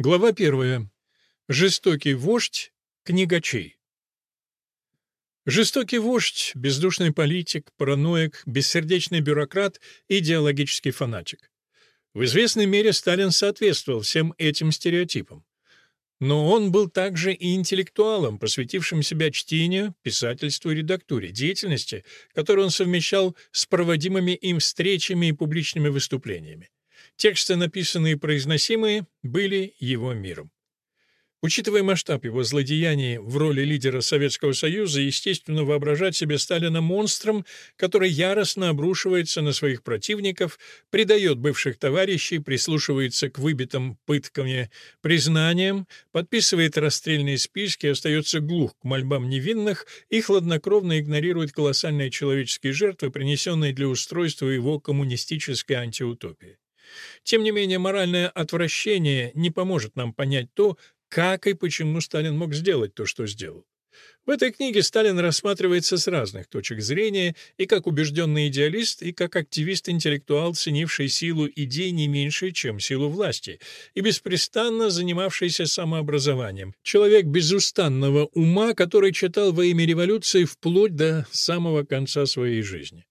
Глава первая. Жестокий вождь книгачей. Жестокий вождь, бездушный политик, параноик, бессердечный бюрократ, идеологический фанатик. В известной мере Сталин соответствовал всем этим стереотипам. Но он был также и интеллектуалом, посвятившим себя чтению, писательству и редактуре, деятельности, которую он совмещал с проводимыми им встречами и публичными выступлениями. Тексты, написанные и произносимые, были его миром. Учитывая масштаб его злодеяний в роли лидера Советского Союза, естественно, воображать себе Сталина монстром, который яростно обрушивается на своих противников, предает бывших товарищей, прислушивается к выбитым пытками признаниям, подписывает расстрельные списки, остается глух к мольбам невинных и хладнокровно игнорирует колоссальные человеческие жертвы, принесенные для устройства его коммунистической антиутопии. Тем не менее, моральное отвращение не поможет нам понять то, как и почему Сталин мог сделать то, что сделал. В этой книге Сталин рассматривается с разных точек зрения и как убежденный идеалист, и как активист-интеллектуал, ценивший силу идей не меньше, чем силу власти, и беспрестанно занимавшийся самообразованием. Человек безустанного ума, который читал во имя революции вплоть до самого конца своей жизни.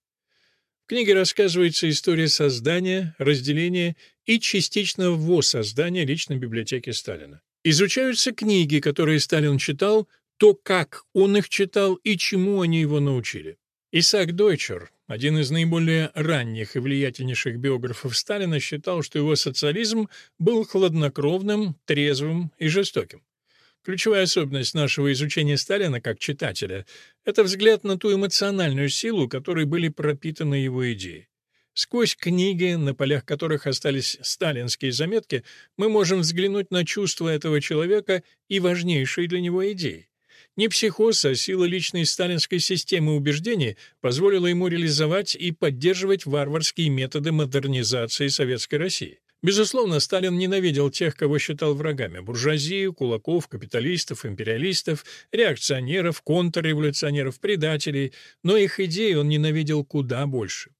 Книге рассказывается история создания, разделения и частичного воссоздания личной библиотеки Сталина. Изучаются книги, которые Сталин читал, то, как он их читал и чему они его научили. Исаак Дойчер, один из наиболее ранних и влиятельнейших биографов Сталина, считал, что его социализм был хладнокровным, трезвым и жестоким. Ключевая особенность нашего изучения Сталина как читателя — это взгляд на ту эмоциональную силу, которой были пропитаны его идеи. Сквозь книги, на полях которых остались сталинские заметки, мы можем взглянуть на чувства этого человека и важнейшие для него идеи. Не психоз, а сила личной сталинской системы убеждений позволила ему реализовать и поддерживать варварские методы модернизации Советской России. Безусловно, Сталин ненавидел тех, кого считал врагами – буржуазию, кулаков, капиталистов, империалистов, реакционеров, контрреволюционеров, предателей, но их идеи он ненавидел куда больше.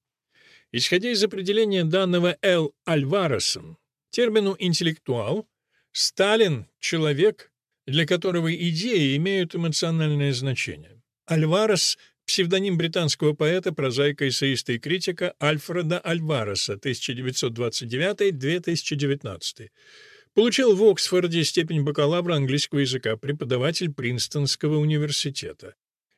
Исходя из определения данного Л. Альваресом, термину «интеллектуал», Сталин — человек, для которого идеи имеют эмоциональное значение. Альварес — псевдоним британского поэта, прозаика, эссеиста и критика Альфреда Альвареса, 1929-2019. Получил в Оксфорде степень бакалавра английского языка, преподаватель Принстонского университета.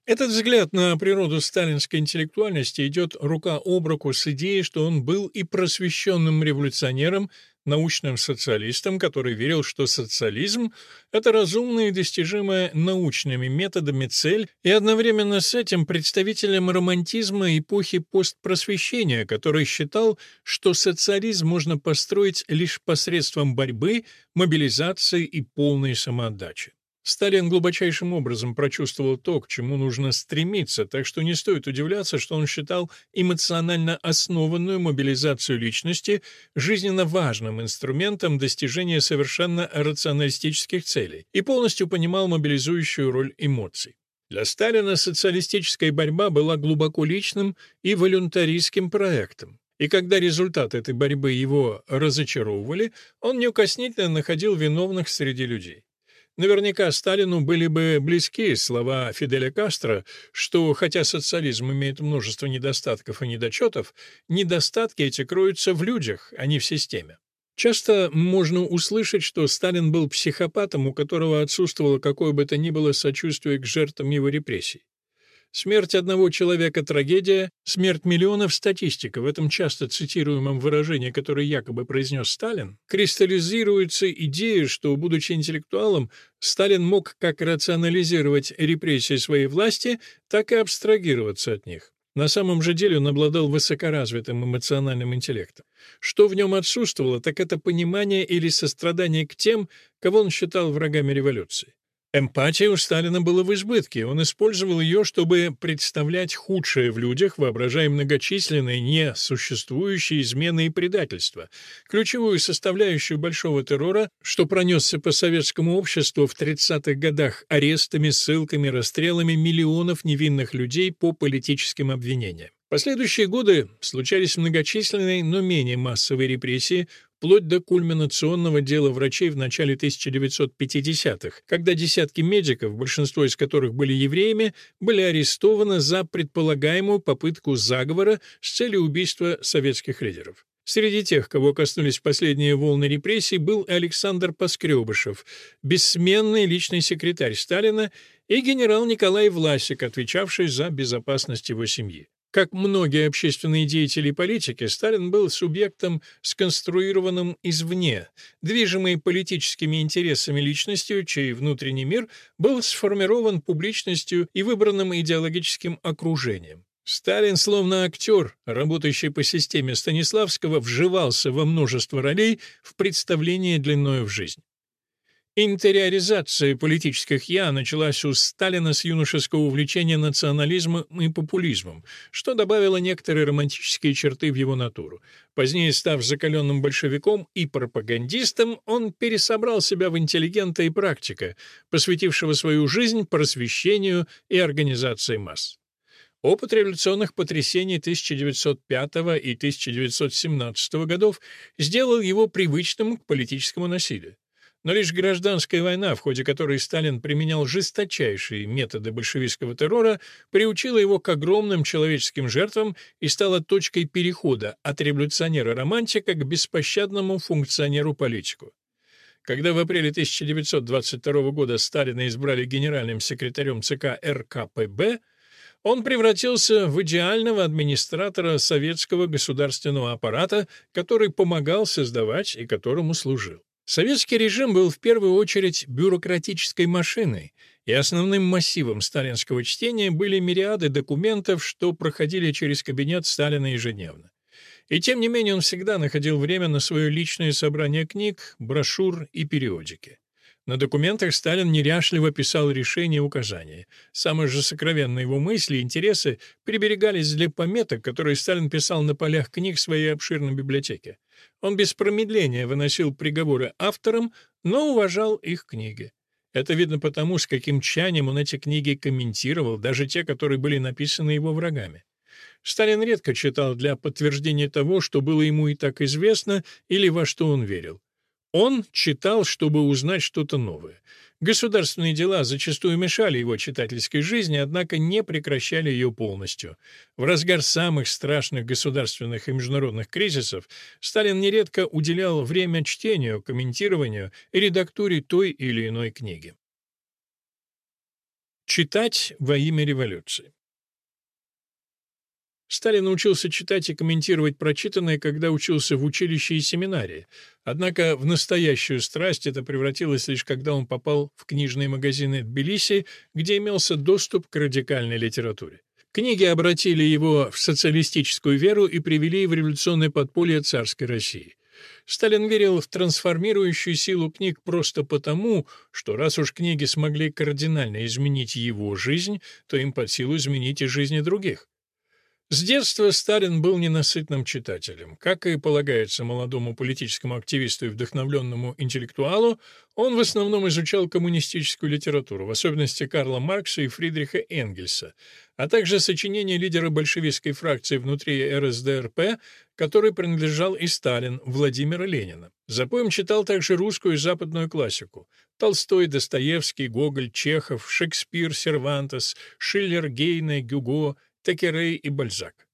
Этот взгляд на природу сталинской интеллектуальности идет рука об руку с идеей, что он был и просвещенным революционером, научным социалистом, который верил, что социализм — это разумная и достижимая научными методами цель, и одновременно с этим представителем романтизма эпохи постпросвещения, который считал, что социализм можно построить лишь посредством борьбы, мобилизации и полной самоотдачи. Сталин глубочайшим образом прочувствовал то, к чему нужно стремиться, так что не стоит удивляться, что он считал эмоционально основанную мобилизацию личности жизненно важным инструментом достижения совершенно рационалистических целей и полностью понимал мобилизующую роль эмоций. Для Сталина социалистическая борьба была глубоко личным и волюнтаристским проектом. И когда результаты этой борьбы его разочаровывали, он неукоснительно находил виновных среди людей. Наверняка Сталину были бы близки слова Фиделя Кастро, что хотя социализм имеет множество недостатков и недочетов, недостатки эти кроются в людях, а не в системе. Часто можно услышать, что Сталин был психопатом, у которого отсутствовало какое бы то ни было сочувствие к жертвам его репрессий. Смерть одного человека — трагедия, смерть миллионов — статистика. В этом часто цитируемом выражении, которое якобы произнес Сталин, кристаллизируется идея, что, будучи интеллектуалом, Сталин мог как рационализировать репрессии своей власти, так и абстрагироваться от них. На самом же деле он обладал высокоразвитым эмоциональным интеллектом. Что в нем отсутствовало, так это понимание или сострадание к тем, кого он считал врагами революции. Эмпатия у Сталина была в избытке, он использовал ее, чтобы представлять худшее в людях, воображая многочисленные несуществующие измены и предательства, ключевую составляющую большого террора, что пронесся по советскому обществу в 30-х годах арестами, ссылками, расстрелами миллионов невинных людей по политическим обвинениям. Последующие годы случались многочисленные, но менее массовые репрессии, вплоть до кульминационного дела врачей в начале 1950-х, когда десятки медиков, большинство из которых были евреями, были арестованы за предполагаемую попытку заговора с целью убийства советских лидеров. Среди тех, кого коснулись последние волны репрессий, был Александр Поскребышев, бессменный личный секретарь Сталина, и генерал Николай Власик, отвечавший за безопасность его семьи. Как многие общественные деятели и политики, Сталин был субъектом, сконструированным извне, движимый политическими интересами личностью, чей внутренний мир был сформирован публичностью и выбранным идеологическим окружением. Сталин, словно актер, работающий по системе Станиславского, вживался во множество ролей в представлении длиною в жизнь. Интериоризация политических «я» началась у Сталина с юношеского увлечения национализмом и популизмом, что добавило некоторые романтические черты в его натуру. Позднее, став закаленным большевиком и пропагандистом, он пересобрал себя в интеллигента и практика, посвятившего свою жизнь просвещению и организации масс. Опыт революционных потрясений 1905 и 1917 годов сделал его привычным к политическому насилию. Но лишь гражданская война, в ходе которой Сталин применял жесточайшие методы большевистского террора, приучила его к огромным человеческим жертвам и стала точкой перехода от революционера-романтика к беспощадному функционеру-политику. Когда в апреле 1922 года Сталина избрали генеральным секретарем ЦК РКПБ, он превратился в идеального администратора советского государственного аппарата, который помогал создавать и которому служил. Советский режим был в первую очередь бюрократической машиной, и основным массивом сталинского чтения были мириады документов, что проходили через кабинет Сталина ежедневно. И тем не менее он всегда находил время на свое личное собрание книг, брошюр и периодики. На документах Сталин неряшливо писал решения и указания. Самые же сокровенные его мысли и интересы приберегались для пометок, которые Сталин писал на полях книг своей обширной библиотеки. Он без промедления выносил приговоры авторам, но уважал их книги. Это видно потому, с каким тщанием он эти книги комментировал, даже те, которые были написаны его врагами. Сталин редко читал для подтверждения того, что было ему и так известно, или во что он верил. Он читал, чтобы узнать что-то новое. Государственные дела зачастую мешали его читательской жизни, однако не прекращали ее полностью. В разгар самых страшных государственных и международных кризисов Сталин нередко уделял время чтению, комментированию и редактуре той или иной книги. Читать во имя революции Сталин научился читать и комментировать прочитанное, когда учился в училище и семинарии. Однако в настоящую страсть это превратилось лишь когда он попал в книжные магазины Тбилиси, где имелся доступ к радикальной литературе. Книги обратили его в социалистическую веру и привели в революционное подполье царской России. Сталин верил в трансформирующую силу книг просто потому, что раз уж книги смогли кардинально изменить его жизнь, то им под силу изменить и жизни других. С детства Сталин был ненасытным читателем. Как и полагается молодому политическому активисту и вдохновленному интеллектуалу, он в основном изучал коммунистическую литературу, в особенности Карла Маркса и Фридриха Энгельса, а также сочинения лидера большевистской фракции внутри РСДРП, которой принадлежал и Сталин, Владимира Ленина. Запоем читал также русскую и западную классику. Толстой, Достоевский, Гоголь, Чехов, Шекспир, Сервантес, Шиллер, Гейне, Гюго — Текерей и Бальзак.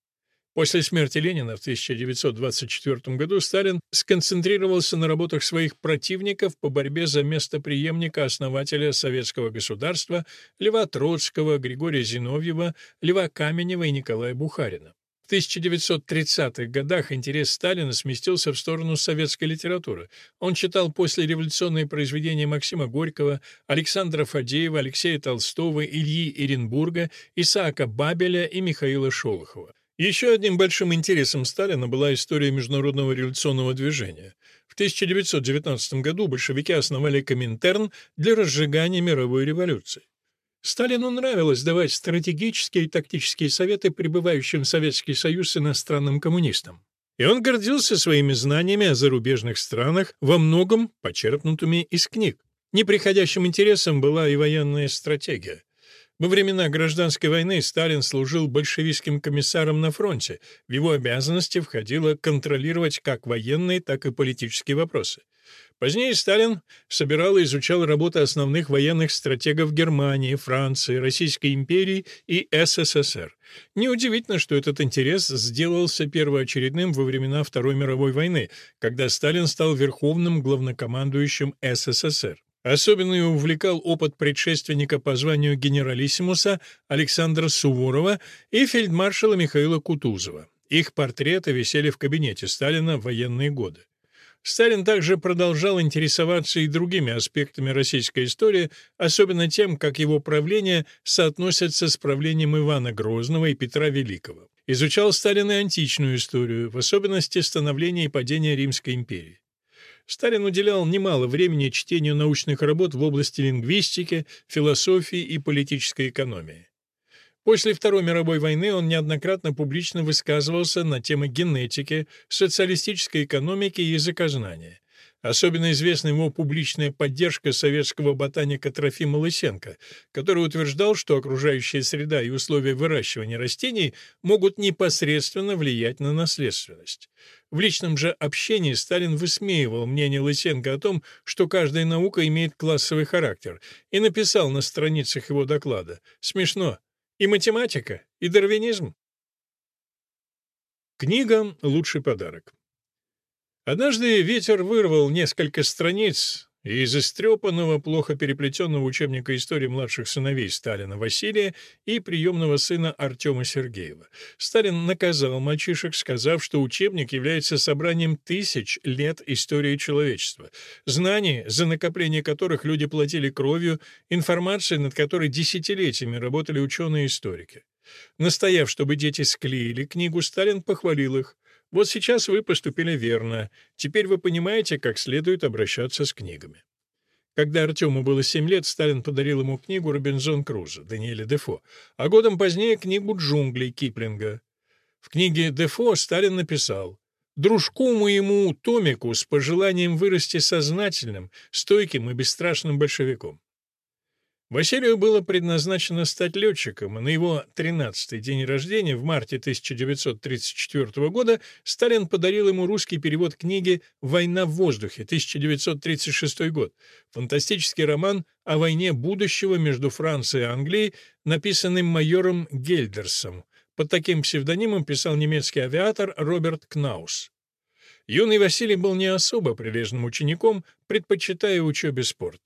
После смерти Ленина в 1924 году Сталин сконцентрировался на работах своих противников по борьбе за место преемника основателя советского государства Льва Троцкого, Григория Зиновьева, Льва Каменева и Николая Бухарина. В 1930-х годах интерес Сталина сместился в сторону советской литературы. Он читал послереволюционные произведения Максима Горького, Александра Фадеева, Алексея Толстого, Ильи Иренбурга, Исаака Бабеля и Михаила Шолохова. Еще одним большим интересом Сталина была история международного революционного движения. В 1919 году большевики основали Коминтерн для разжигания мировой революции. Сталину нравилось давать стратегические и тактические советы прибывающим в Советский Союз иностранным коммунистам. И он гордился своими знаниями о зарубежных странах, во многом почерпнутыми из книг. Неприходящим интересом была и военная стратегия. Во времена гражданской войны Сталин служил большевистским комиссаром на фронте. В его обязанности входило контролировать как военные, так и политические вопросы. Позднее Сталин собирал и изучал работы основных военных стратегов Германии, Франции, Российской империи и СССР. Неудивительно, что этот интерес сделался первоочередным во времена Второй мировой войны, когда Сталин стал верховным главнокомандующим СССР. Особенно увлекал опыт предшественника по званию генералиссимуса Александра Суворова и фельдмаршала Михаила Кутузова. Их портреты висели в кабинете Сталина в военные годы. Сталин также продолжал интересоваться и другими аспектами российской истории, особенно тем, как его правление соотносится с правлением Ивана Грозного и Петра Великого. Изучал Сталин и античную историю, в особенности становления и падения Римской империи. Сталин уделял немало времени чтению научных работ в области лингвистики, философии и политической экономии. После Второй мировой войны он неоднократно публично высказывался на темы генетики, социалистической экономики и языкознания. Особенно известна его публичная поддержка советского ботаника Трофима Лысенко, который утверждал, что окружающая среда и условия выращивания растений могут непосредственно влиять на наследственность. В личном же общении Сталин высмеивал мнение Лысенко о том, что каждая наука имеет классовый характер, и написал на страницах его доклада «Смешно, и математика, и дарвинизм. Книга — лучший подарок. Однажды ветер вырвал несколько страниц из истрепанного, плохо переплетенного учебника истории младших сыновей Сталина Василия и приемного сына Артема Сергеева. Сталин наказал мальчишек, сказав, что учебник является собранием тысяч лет истории человечества, знаний, за накопление которых люди платили кровью, информации, над которой десятилетиями работали ученые-историки. Настояв, чтобы дети склеили книгу, Сталин похвалил их. Вот сейчас вы поступили верно. Теперь вы понимаете, как следует обращаться с книгами. Когда Артему было семь лет, Сталин подарил ему книгу «Робинзон Крузо» Даниэля Дефо, а годом позднее книгу «Джунгли» Киплинга. В книге Дефо Сталин написал «Дружку моему Томику с пожеланием вырасти сознательным, стойким и бесстрашным большевиком. Василию было предназначено стать летчиком, и на его 13-й день рождения, в марте 1934 года, Сталин подарил ему русский перевод книги «Война в воздухе», 1936 год, фантастический роман о войне будущего между Францией и Англией, написанный майором Гельдерсом. Под таким псевдонимом писал немецкий авиатор Роберт Кнаус. Юный Василий был не особо прилежным учеником, предпочитая учебе спорт.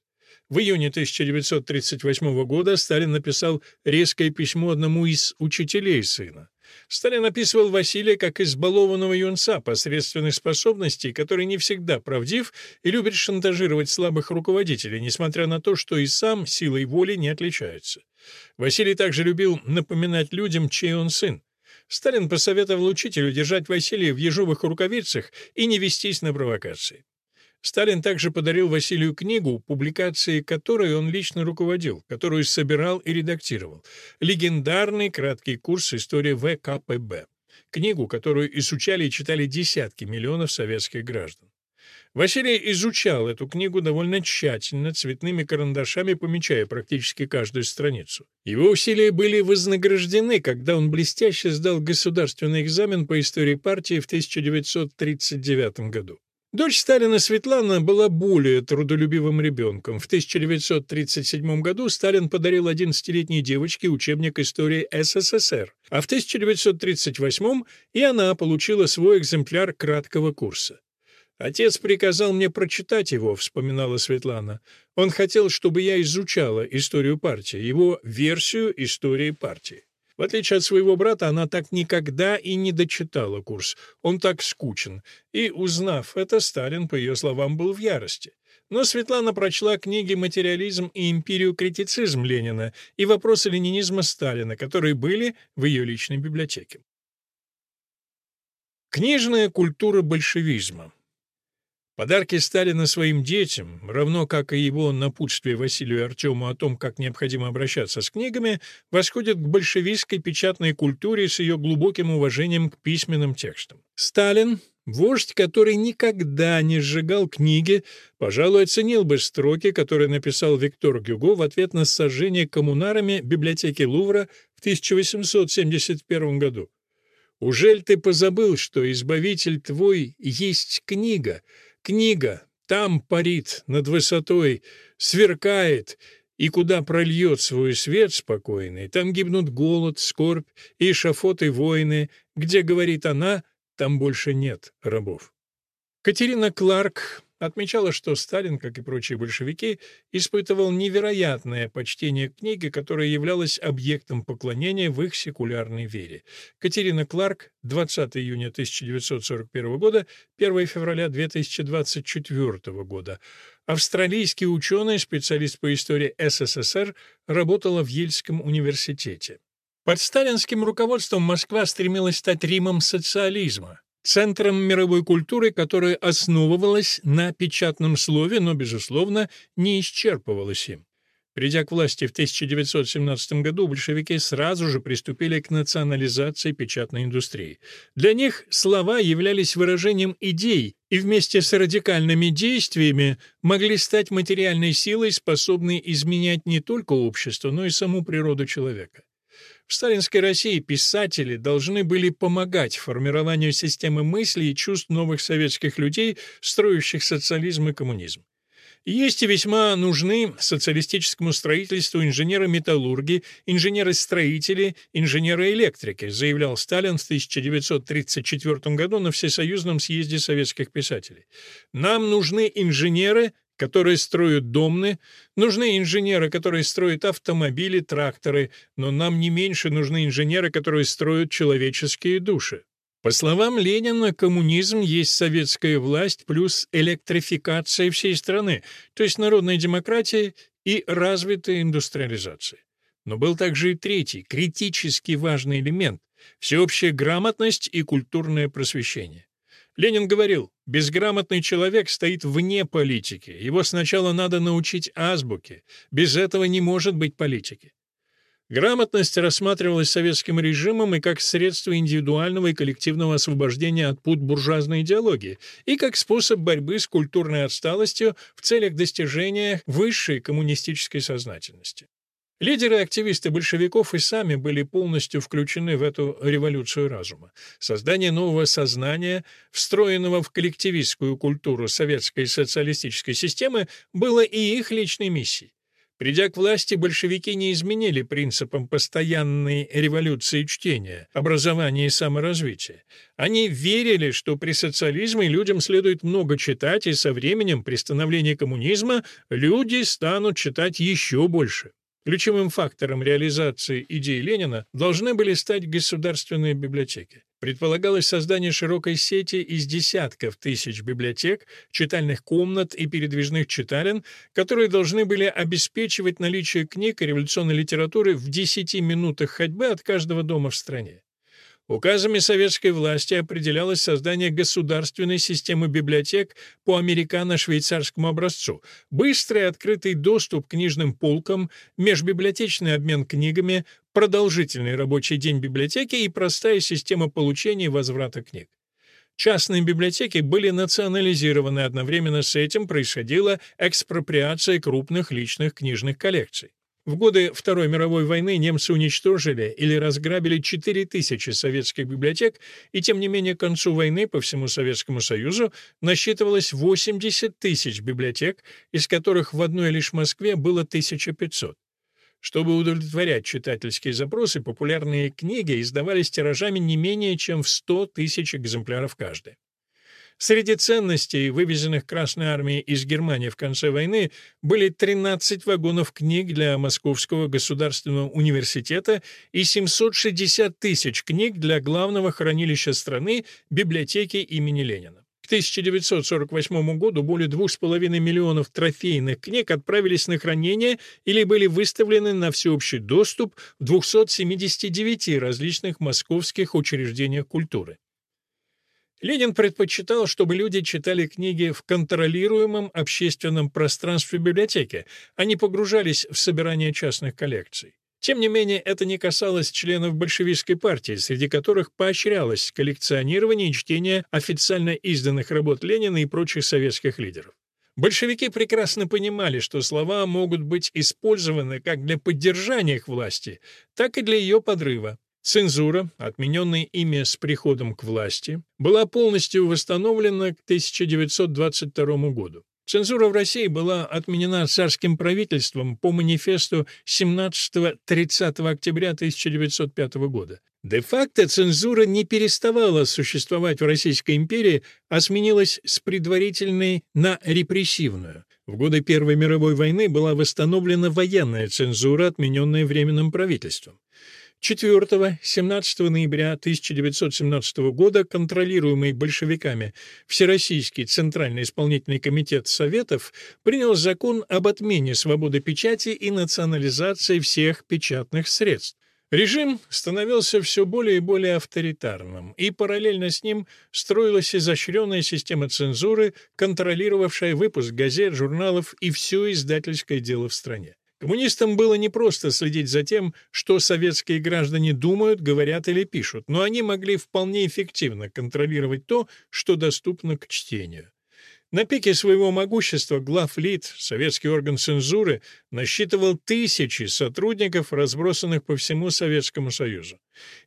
В июне 1938 года Сталин написал резкое письмо одному из учителей сына. Сталин описывал Василия как избалованного юнца посредственных способностей, который не всегда правдив и любит шантажировать слабых руководителей, несмотря на то, что и сам силой воли не отличается. Василий также любил напоминать людям, чей он сын. Сталин посоветовал учителю держать Василия в ежовых рукавицах и не вестись на провокации. Сталин также подарил Василию книгу, публикацией которой он лично руководил, которую собирал и редактировал. Легендарный краткий курс истории ВКПБ. Книгу, которую изучали и читали десятки миллионов советских граждан. Василий изучал эту книгу довольно тщательно, цветными карандашами помечая практически каждую страницу. Его усилия были вознаграждены, когда он блестяще сдал государственный экзамен по истории партии в 1939 году. Дочь Сталина Светлана была более трудолюбивым ребенком. В 1937 году Сталин подарил 11-летней девочке учебник истории СССР, а в 1938 и она получила свой экземпляр краткого курса. «Отец приказал мне прочитать его», — вспоминала Светлана. «Он хотел, чтобы я изучала историю партии, его версию истории партии». В отличие от своего брата, она так никогда и не дочитала курс. Он так скучен. И, узнав это, Сталин, по ее словам, был в ярости. Но Светлана прочла книги «Материализм и империю критицизм» Ленина и «Вопросы ленинизма Сталина», которые были в ее личной библиотеке. Книжная культура большевизма Подарки Сталина своим детям, равно как и его напутствие Василию Артему о том, как необходимо обращаться с книгами, восходят к большевистской печатной культуре с ее глубоким уважением к письменным текстам. Сталин Вождь, который никогда не сжигал книги, пожалуй, оценил бы строки, которые написал Виктор Гюго в ответ на сожжение коммунарами библиотеки Лувра в 1871 году. «Ужель ты позабыл, что избавитель твой есть книга? Книга там парит над высотой, сверкает, и куда прольет свой свет спокойный, там гибнут голод, скорбь и шафоты войны, где, говорит она, там больше нет рабов. Катерина Кларк отмечала, что Сталин, как и прочие большевики, испытывал невероятное почтение к книге, которая являлась объектом поклонения в их секулярной вере. Катерина Кларк, 20 июня 1941 года, 1 февраля 2024 года. Австралийский ученый, специалист по истории СССР, работала в Ельском университете. Под сталинским руководством Москва стремилась стать Римом социализма, центром мировой культуры, которая основывалась на печатном слове, но, безусловно, не исчерпывалась им. Придя к власти в 1917 году, большевики сразу же приступили к национализации печатной индустрии. Для них слова являлись выражением идей и вместе с радикальными действиями могли стать материальной силой, способной изменять не только общество, но и саму природу человека. В сталинской России писатели должны были помогать формированию системы мысли и чувств новых советских людей, строящих социализм и коммунизм. Есть и весьма нужны социалистическому строительству инженеры-металлурги, инженеры-строители, инженеры-электрики, заявлял Сталин в 1934 году на Всесоюзном съезде советских писателей. Нам нужны инженеры, которые строят домны, нужны инженеры, которые строят автомобили, тракторы, но нам не меньше нужны инженеры, которые строят человеческие души. По словам Ленина, коммунизм есть советская власть плюс электрификация всей страны, то есть народная демократия и развитая индустриализация. Но был также и третий, критически важный элемент – всеобщая грамотность и культурное просвещение. Ленин говорил, безграмотный человек стоит вне политики, его сначала надо научить азбуке, без этого не может быть политики. Грамотность рассматривалась советским режимом и как средство индивидуального и коллективного освобождения от пут буржуазной идеологии, и как способ борьбы с культурной отсталостью в целях достижения высшей коммунистической сознательности. Лидеры и активисты большевиков и сами были полностью включены в эту революцию разума. Создание нового сознания, встроенного в коллективистскую культуру советской социалистической системы, было и их личной миссией. Придя к власти, большевики не изменили принципам постоянной революции чтения, образования и саморазвития. Они верили, что при социализме людям следует много читать, и со временем, при становлении коммунизма, люди станут читать еще больше. Ключевым фактором реализации идей Ленина должны были стать государственные библиотеки. Предполагалось создание широкой сети из десятков тысяч библиотек, читальных комнат и передвижных читален, которые должны были обеспечивать наличие книг и революционной литературы в 10 минутах ходьбы от каждого дома в стране. Указами советской власти определялось создание государственной системы библиотек по американо-швейцарскому образцу, быстрый открытый доступ к книжным полкам, межбиблиотечный обмен книгами, продолжительный рабочий день библиотеки и простая система получения и возврата книг. Частные библиотеки были национализированы, одновременно с этим происходила экспроприация крупных личных книжных коллекций. В годы Второй мировой войны немцы уничтожили или разграбили 4000 советских библиотек, и тем не менее к концу войны по всему Советскому Союзу насчитывалось 80 тысяч библиотек, из которых в одной лишь Москве было 1500. Чтобы удовлетворять читательские запросы, популярные книги издавались тиражами не менее чем в 100 тысяч экземпляров каждая. Среди ценностей, вывезенных Красной армией из Германии в конце войны, были 13 вагонов книг для Московского государственного университета и 760 тысяч книг для главного хранилища страны библиотеки имени Ленина. К 1948 году более 2,5 миллионов трофейных книг отправились на хранение или были выставлены на всеобщий доступ в 279 различных московских учреждениях культуры. Ленин предпочитал, чтобы люди читали книги в контролируемом общественном пространстве библиотеки, а не погружались в собирание частных коллекций. Тем не менее, это не касалось членов большевистской партии, среди которых поощрялось коллекционирование и чтение официально изданных работ Ленина и прочих советских лидеров. Большевики прекрасно понимали, что слова могут быть использованы как для поддержания их власти, так и для ее подрыва. Цензура, отмененная ими с приходом к власти, была полностью восстановлена к 1922 году. Цензура в России была отменена царским правительством по манифесту 17-30 октября 1905 года. Де-факто цензура не переставала существовать в Российской империи, а сменилась с предварительной на репрессивную. В годы Первой мировой войны была восстановлена военная цензура, отмененная Временным правительством. 4-17 ноября 1917 года контролируемый большевиками Всероссийский Центральный исполнительный комитет Советов принял закон об отмене свободы печати и национализации всех печатных средств. Режим становился все более и более авторитарным, и параллельно с ним строилась изощренная система цензуры, контролировавшая выпуск газет, журналов и все издательское дело в стране. Коммунистам было непросто следить за тем, что советские граждане думают, говорят или пишут, но они могли вполне эффективно контролировать то, что доступно к чтению. На пике своего могущества главлит, советский орган цензуры, насчитывал тысячи сотрудников, разбросанных по всему Советскому Союзу.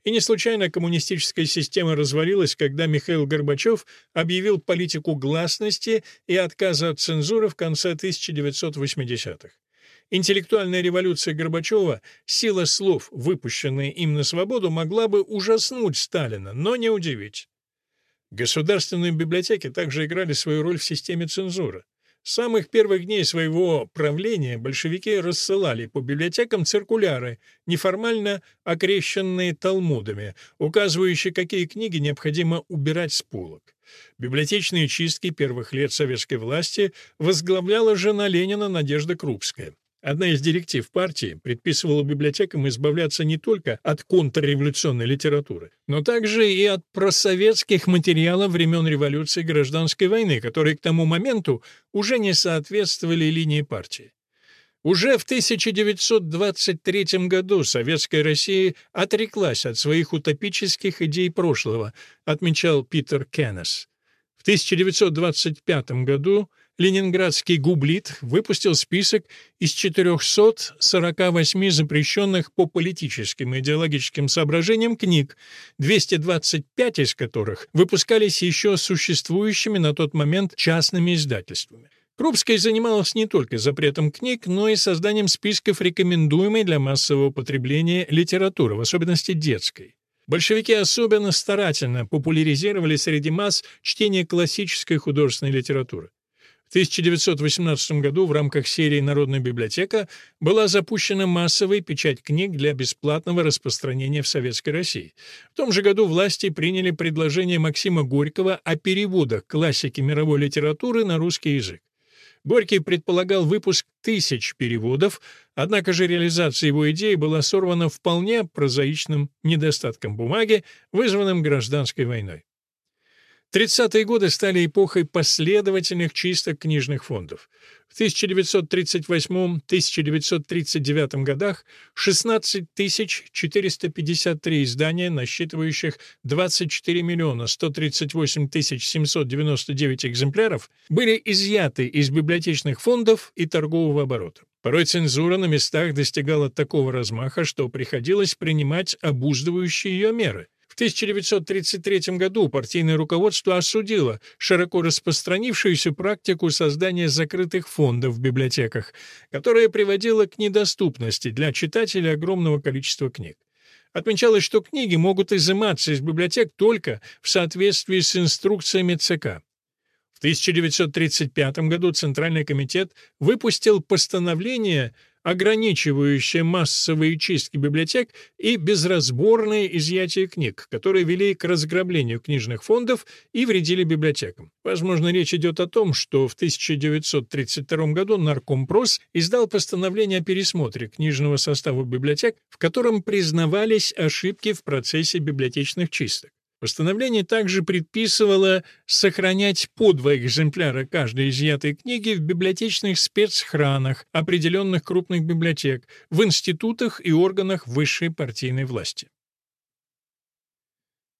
И не случайно коммунистическая система развалилась, когда Михаил Горбачев объявил политику гласности и отказа от цензуры в конце 1980-х. Интеллектуальная революция Горбачева, сила слов, выпущенная им на свободу, могла бы ужаснуть Сталина, но не удивить. Государственные библиотеки также играли свою роль в системе цензуры. С самых первых дней своего правления большевики рассылали по библиотекам циркуляры, неформально окрещенные талмудами, указывающие, какие книги необходимо убирать с полок. Библиотечные чистки первых лет советской власти возглавляла жена Ленина Надежда Крупская. Одна из директив партии предписывала библиотекам избавляться не только от контрреволюционной литературы, но также и от просоветских материалов времен революции и гражданской войны, которые к тому моменту уже не соответствовали линии партии. Уже в 1923 году Советская Россия отреклась от своих утопических идей прошлого, отмечал Питер Кеннес. В 1925 году ленинградский гублит выпустил список из 448 запрещенных по политическим и идеологическим соображениям книг, 225 из которых выпускались еще существующими на тот момент частными издательствами. Крупская занималась не только запретом книг, но и созданием списков рекомендуемой для массового потребления литературы, в особенности детской. Большевики особенно старательно популяризировали среди масс чтение классической художественной литературы. В 1918 году в рамках серии «Народная библиотека» была запущена массовая печать книг для бесплатного распространения в Советской России. В том же году власти приняли предложение Максима Горького о переводах классики мировой литературы на русский язык. Горький предполагал выпуск тысяч переводов, однако же реализация его идеи была сорвана вполне прозаичным недостатком бумаги, вызванным гражданской войной. 30-е годы стали эпохой последовательных чисток книжных фондов. В 1938-1939 годах 16 453 издания, насчитывающих 24 миллиона 138 799 экземпляров, были изъяты из библиотечных фондов и торгового оборота. Порой цензура на местах достигала такого размаха, что приходилось принимать обуздывающие ее меры. В 1933 году партийное руководство осудило широко распространившуюся практику создания закрытых фондов в библиотеках, которая приводила к недоступности для читателей огромного количества книг. Отмечалось, что книги могут изыматься из библиотек только в соответствии с инструкциями ЦК. В 1935 году Центральный комитет выпустил постановление ограничивающая массовые чистки библиотек и безразборное изъятие книг, которые вели к разграблению книжных фондов и вредили библиотекам. Возможно, речь идет о том, что в 1932 году Наркомпрос издал постановление о пересмотре книжного состава библиотек, в котором признавались ошибки в процессе библиотечных чисток. Постановление также предписывало сохранять по два экземпляра каждой изъятой книги в библиотечных спецхранах определенных крупных библиотек, в институтах и органах высшей партийной власти.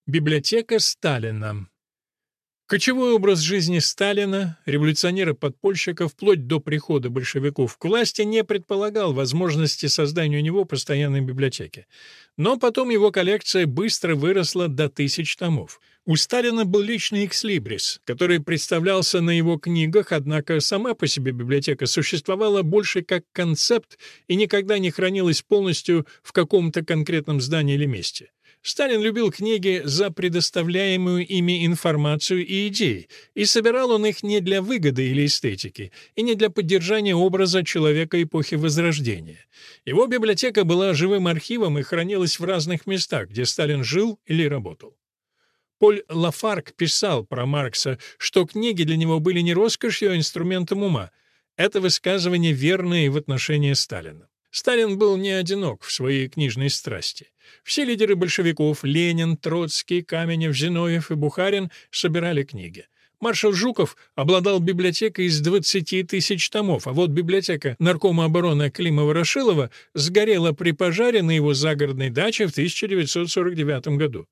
Библиотека Сталина Кочевой образ жизни Сталина, революционера-подпольщика, вплоть до прихода большевиков к власти, не предполагал возможности создания у него постоянной библиотеки. Но потом его коллекция быстро выросла до тысяч томов. У Сталина был личный экслибрис, который представлялся на его книгах, однако сама по себе библиотека существовала больше как концепт и никогда не хранилась полностью в каком-то конкретном здании или месте. Сталин любил книги за предоставляемую ими информацию и идеи, и собирал он их не для выгоды или эстетики, и не для поддержания образа человека эпохи Возрождения. Его библиотека была живым архивом и хранилась в разных местах, где Сталин жил или работал. Поль Лафарк писал про Маркса, что книги для него были не роскошью, а инструментом ума. Это высказывание верное и в отношении Сталина. Сталин был не одинок в своей книжной страсти. Все лидеры большевиков — Ленин, Троцкий, Каменев, Зиновьев и Бухарин — собирали книги. Маршал Жуков обладал библиотекой из 20 тысяч томов, а вот библиотека наркома обороны Климова-Рашилова сгорела при пожаре на его загородной даче в 1949 году.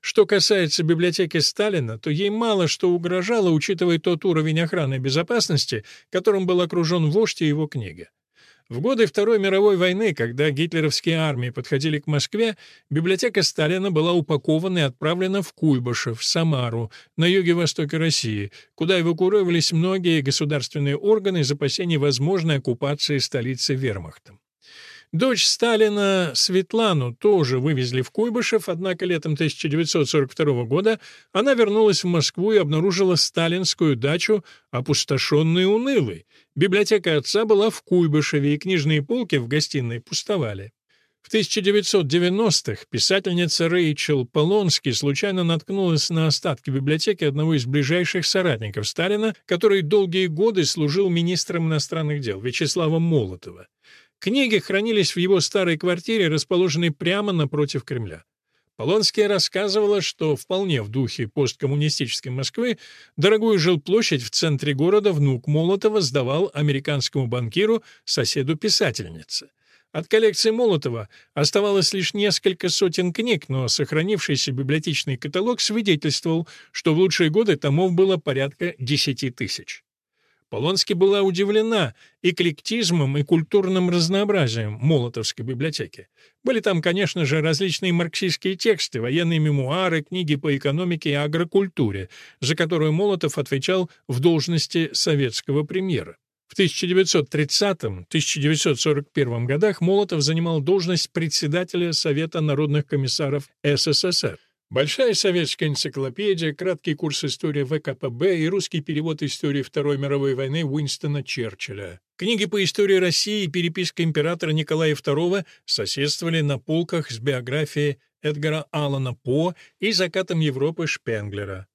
Что касается библиотеки Сталина, то ей мало что угрожало, учитывая тот уровень охраны безопасности, которым был окружен вождь и его книга. В годы Второй мировой войны, когда гитлеровские армии подходили к Москве, библиотека Сталина была упакована и отправлена в Куйбышев, Самару, на юге-востоке России, куда эвакуировались многие государственные органы из опасений возможной оккупации столицы вермахтом. Дочь Сталина Светлану тоже вывезли в Куйбышев, однако летом 1942 года она вернулась в Москву и обнаружила сталинскую дачу опустошенной и унылой. Библиотека отца была в Куйбышеве, и книжные полки в гостиной пустовали. В 1990-х писательница Рэйчел Полонски случайно наткнулась на остатки библиотеки одного из ближайших соратников Сталина, который долгие годы служил министром иностранных дел, Вячеслава Молотова. Книги хранились в его старой квартире, расположенной прямо напротив Кремля. Полонская рассказывала, что вполне в духе посткоммунистической Москвы дорогую жилплощадь в центре города внук Молотова сдавал американскому банкиру, соседу писательницы. От коллекции Молотова оставалось лишь несколько сотен книг, но сохранившийся библиотечный каталог свидетельствовал, что в лучшие годы томов было порядка десяти тысяч. Полонски была удивлена эклектизмом и культурным разнообразием Молотовской библиотеки. Были там, конечно же, различные марксистские тексты, военные мемуары, книги по экономике и агрокультуре, за которую Молотов отвечал в должности советского премьера. В 1930-1941 годах Молотов занимал должность председателя Совета народных комиссаров СССР. Большая советская энциклопедия, краткий курс истории ВКПБ и русский перевод истории Второй мировой войны Уинстона Черчилля. Книги по истории России и переписка императора Николая II соседствовали на полках с биографией Эдгара Аллана По и «Закатом Европы» Шпенглера.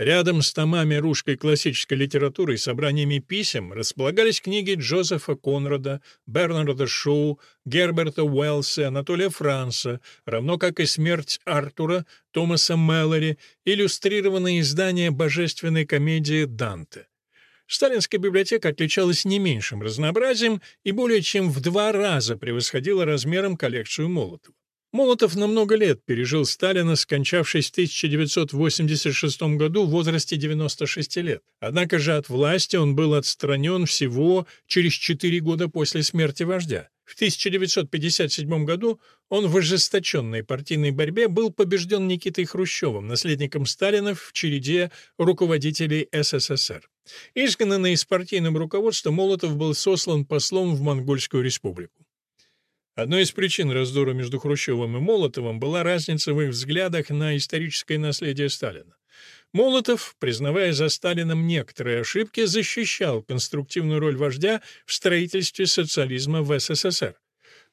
Рядом с томами русской классической литературы и собраниями писем располагались книги Джозефа Конрада, Бернарда Шоу, Герберта Уэллса, Анатолия Франца, равно как и «Смерть Артура» Томаса Мэллори, иллюстрированные издания божественной комедии Данте. Сталинская библиотека отличалась не меньшим разнообразием и более чем в два раза превосходила размером коллекцию Молотова. Молотов на много лет пережил Сталина, скончавшись в 1986 году в возрасте 96 лет. Однако же от власти он был отстранен всего через 4 года после смерти вождя. В 1957 году он в ожесточенной партийной борьбе был побежден Никитой Хрущевым, наследником Сталина в череде руководителей СССР. Изгнанный из партийного руководства, Молотов был сослан послом в Монгольскую республику. Одной из причин раздора между Хрущевым и Молотовым была разница в их взглядах на историческое наследие Сталина. Молотов, признавая за Сталином некоторые ошибки, защищал конструктивную роль вождя в строительстве социализма в СССР.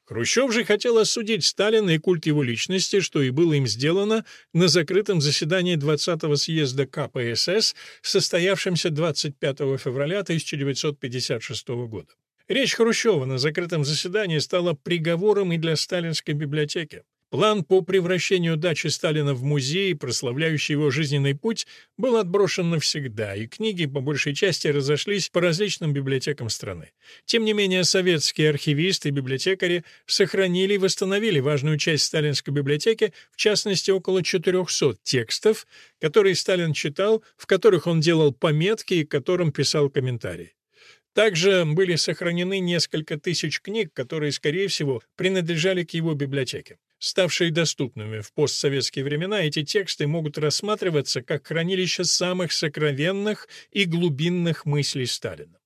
Хрущев же хотел осудить Сталина и культ его личности, что и было им сделано на закрытом заседании 20-го съезда КПСС, состоявшемся 25 февраля 1956 года. Речь Хрущева на закрытом заседании стала приговором и для сталинской библиотеки. План по превращению дачи Сталина в музей, прославляющий его жизненный путь, был отброшен навсегда, и книги по большей части разошлись по различным библиотекам страны. Тем не менее, советские архивисты и библиотекари сохранили и восстановили важную часть сталинской библиотеки, в частности, около 400 текстов, которые Сталин читал, в которых он делал пометки и которым писал комментарии. Также были сохранены несколько тысяч книг, которые, скорее всего, принадлежали к его библиотеке. Ставшие доступными в постсоветские времена, эти тексты могут рассматриваться как хранилище самых сокровенных и глубинных мыслей Сталина.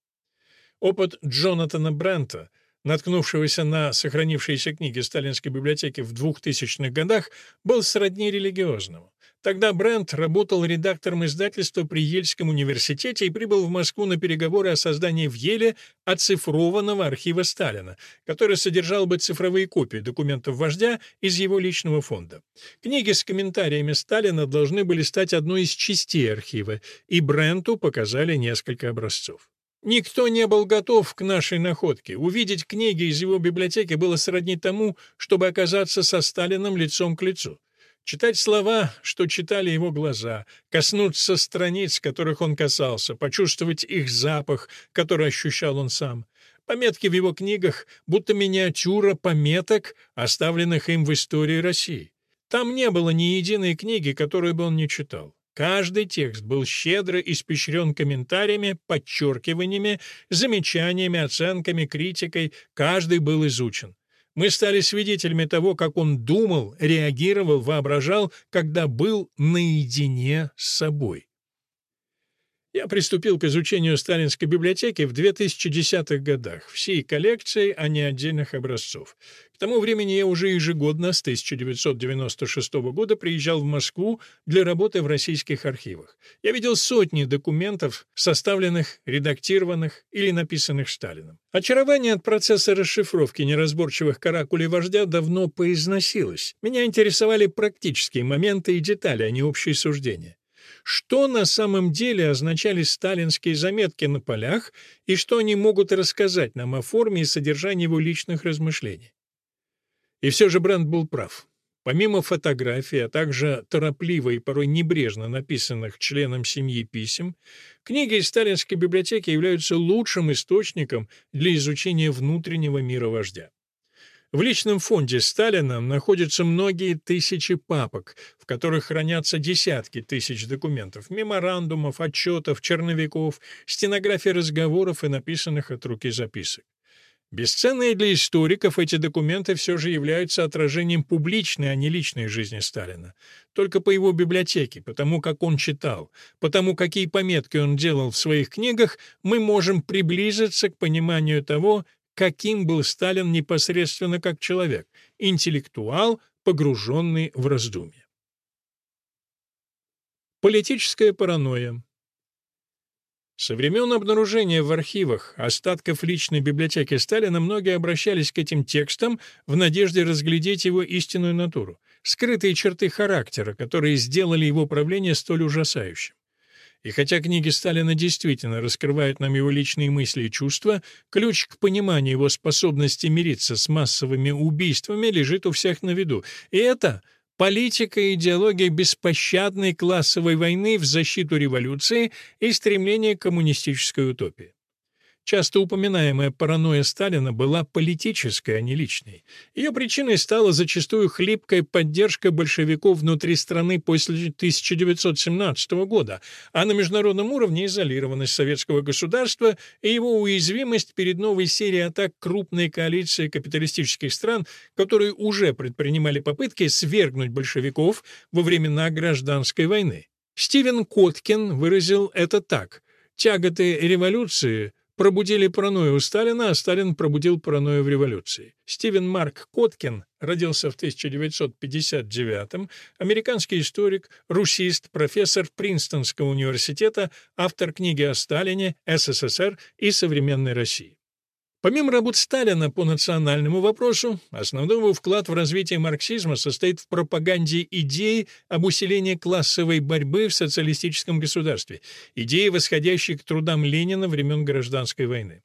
Опыт Джонатана Брента — наткнувшегося на сохранившиеся книги сталинской библиотеки в 2000-х годах, был сродни религиозному. Тогда Брент работал редактором издательства при Ельском университете и прибыл в Москву на переговоры о создании в Еле оцифрованного архива Сталина, который содержал бы цифровые копии документов вождя из его личного фонда. Книги с комментариями Сталина должны были стать одной из частей архива, и Бренту показали несколько образцов. Никто не был готов к нашей находке. Увидеть книги из его библиотеки было сродни тому, чтобы оказаться со Сталином лицом к лицу. Читать слова, что читали его глаза, коснуться страниц, которых он касался, почувствовать их запах, который ощущал он сам. Пометки в его книгах, будто миниатюра пометок, оставленных им в истории России. Там не было ни единой книги, которую бы он не читал. Каждый текст был щедро испещрен комментариями, подчеркиваниями, замечаниями, оценками, критикой, каждый был изучен. Мы стали свидетелями того, как он думал, реагировал, воображал, когда был наедине с собой. Я приступил к изучению сталинской библиотеки в 2010-х годах, всей коллекции, а не отдельных образцов. К тому времени я уже ежегодно с 1996 года приезжал в Москву для работы в российских архивах. Я видел сотни документов, составленных, редактированных или написанных Сталином. Очарование от процесса расшифровки неразборчивых каракулей вождя давно поизносилось. Меня интересовали практические моменты и детали, а не общие суждения что на самом деле означали сталинские заметки на полях и что они могут рассказать нам о форме и содержании его личных размышлений. И все же Бранд был прав. Помимо фотографий, а также торопливо и порой небрежно написанных членам семьи писем, книги из сталинской библиотеки являются лучшим источником для изучения внутреннего мира вождя. В личном фонде Сталина находятся многие тысячи папок, в которых хранятся десятки тысяч документов, меморандумов, отчетов, черновиков, стенографий разговоров и написанных от руки записок. Бесценные для историков эти документы все же являются отражением публичной, а не личной жизни Сталина. Только по его библиотеке, потому как он читал, потому какие пометки он делал в своих книгах, мы можем приблизиться к пониманию того, каким был Сталин непосредственно как человек, интеллектуал, погруженный в раздумья. Политическая паранойя со времен обнаружения в архивах остатков личной библиотеки Сталина многие обращались к этим текстам в надежде разглядеть его истинную натуру, скрытые черты характера, которые сделали его правление столь ужасающим. И хотя книги Сталина действительно раскрывают нам его личные мысли и чувства, ключ к пониманию его способности мириться с массовыми убийствами лежит у всех на виду. И это политика и идеология беспощадной классовой войны в защиту революции и стремление к коммунистической утопии. Часто упоминаемая паранойя Сталина была политической, а не личной. Ее причиной стала зачастую хлипкая поддержка большевиков внутри страны после 1917 года, а на международном уровне изолированность советского государства и его уязвимость перед новой серией атак крупной коалиции капиталистических стран, которые уже предпринимали попытки свергнуть большевиков во времена гражданской войны. Стивен Коткин выразил это так. «Тяготы революции — пробудили паранойю у Сталина, а Сталин пробудил паранойю в революции. Стивен Марк Коткин родился в 1959-м, американский историк, русист, профессор Принстонского университета, автор книги о Сталине, СССР и современной России. Помимо работ Сталина по национальному вопросу, основной его вклад в развитие марксизма состоит в пропаганде идеи об усилении классовой борьбы в социалистическом государстве, идеи, восходящей к трудам Ленина времен Гражданской войны.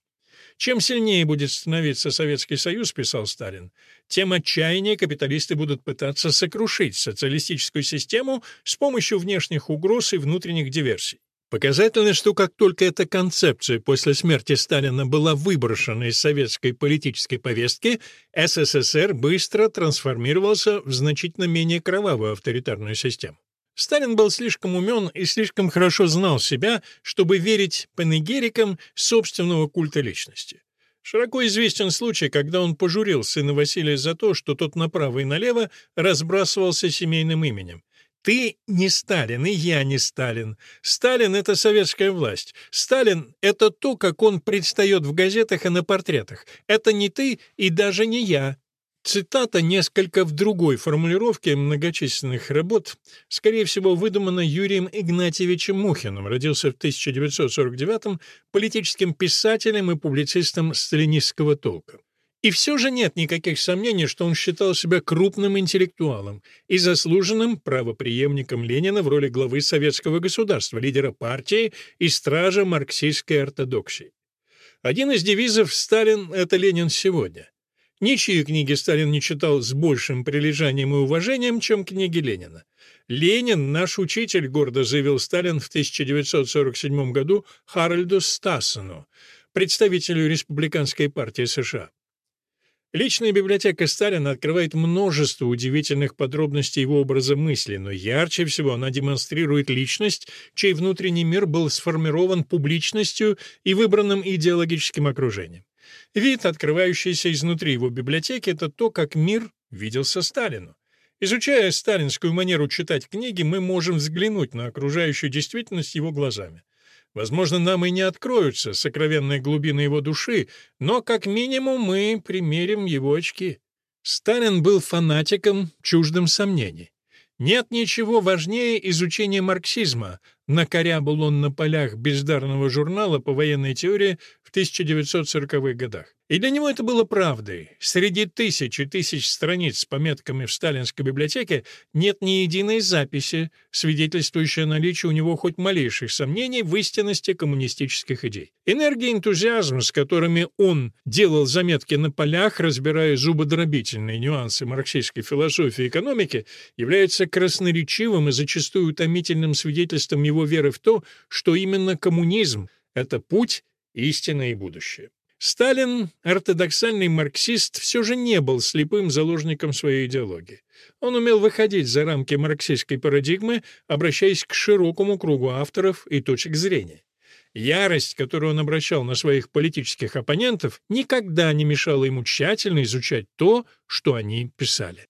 Чем сильнее будет становиться Советский Союз, писал Сталин, тем отчаяннее капиталисты будут пытаться сокрушить социалистическую систему с помощью внешних угроз и внутренних диверсий. Показательно, что как только эта концепция после смерти Сталина была выброшена из советской политической повестки, СССР быстро трансформировался в значительно менее кровавую авторитарную систему. Сталин был слишком умен и слишком хорошо знал себя, чтобы верить панегерикам собственного культа личности. Широко известен случай, когда он пожурил сына Василия за то, что тот направо и налево разбрасывался семейным именем. «Ты не Сталин, и я не Сталин. Сталин — это советская власть. Сталин — это то, как он предстает в газетах и на портретах. Это не ты и даже не я. Цитата несколько в другой формулировке многочисленных работ, скорее всего, выдумана Юрием Игнатьевичем Мухиным, родился в 1949-м, политическим писателем и публицистом сталинистского толка. И все же нет никаких сомнений, что он считал себя крупным интеллектуалом и заслуженным правопреемником Ленина в роли главы советского государства, лидера партии и стража марксистской ортодоксии. Один из девизов «Сталин — это Ленин сегодня». Ничьи книги Сталин не читал с большим прилежанием и уважением, чем книги Ленина. «Ленин — наш учитель», — гордо заявил Сталин в 1947 году Харальду Стассену, представителю Республиканской партии США. Личная библиотека Сталина открывает множество удивительных подробностей его образа мысли, но ярче всего она демонстрирует личность, чей внутренний мир был сформирован публичностью и выбранным идеологическим окружением. Вид, открывающийся изнутри его библиотеки, это то, как мир виделся Сталину. Изучая сталинскую манеру читать книги, мы можем взглянуть на окружающую действительность его глазами. Возможно, нам и не откроются сокровенные глубины его души, но как минимум мы примерим его очки. Сталин был фанатиком, чуждым сомнений. Нет ничего важнее изучения марксизма, накорябал он на полях бездарного журнала по военной теории в 1940-х годах. И для него это было правдой. Среди тысяч и тысяч страниц с пометками в сталинской библиотеке нет ни единой записи, свидетельствующей о наличии у него хоть малейших сомнений в истинности коммунистических идей. Энергия и энтузиазм, с которыми он делал заметки на полях, разбирая зубодробительные нюансы марксистской философии и экономики, является красноречивым и зачастую утомительным свидетельством его веры в то, что именно коммунизм — это путь, истина и будущее. Сталин, ортодоксальный марксист, все же не был слепым заложником своей идеологии. Он умел выходить за рамки марксистской парадигмы, обращаясь к широкому кругу авторов и точек зрения. Ярость, которую он обращал на своих политических оппонентов, никогда не мешала ему тщательно изучать то, что они писали.